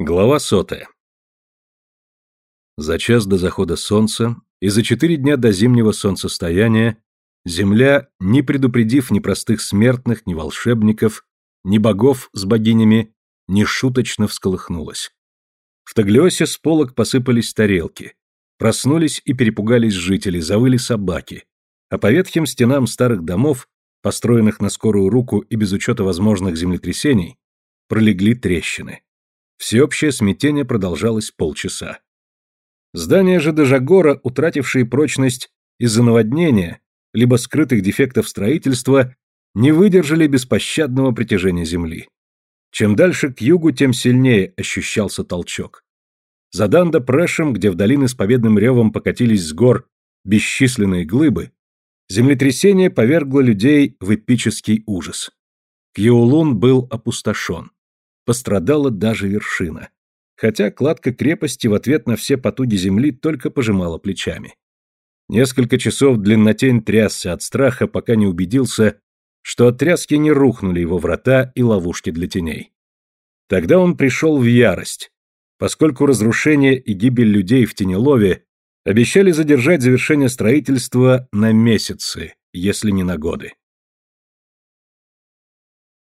Глава сотая. За час до захода солнца и за четыре дня до зимнего солнцестояния Земля, не предупредив ни простых смертных, ни волшебников, ни богов с богинями, ни шуточно всколыхнулась. В Таглиосе с полок посыпались тарелки. Проснулись и перепугались жители, завыли собаки. А по ветхим стенам старых домов, построенных на скорую руку и без учета возможных землетрясений, пролегли трещины. Всеобщее смятение продолжалось полчаса. Здания же Дежагора, утратившие прочность из-за наводнения, либо скрытых дефектов строительства, не выдержали беспощадного притяжения Земли. Чем дальше к югу, тем сильнее ощущался толчок. За Данда Прэшем, где в долины с победным ревом покатились с гор бесчисленные глыбы, землетрясение повергло людей в эпический ужас. Кьюлун был опустошен пострадала даже вершина. Хотя кладка крепости в ответ на все потуги земли только пожимала плечами. Несколько часов длиннотень трясся от страха, пока не убедился, что от тряски не рухнули его врата и ловушки для теней. Тогда он пришел в ярость, поскольку разрушение и гибель людей в Тенелове обещали задержать завершение строительства на месяцы, если не на годы.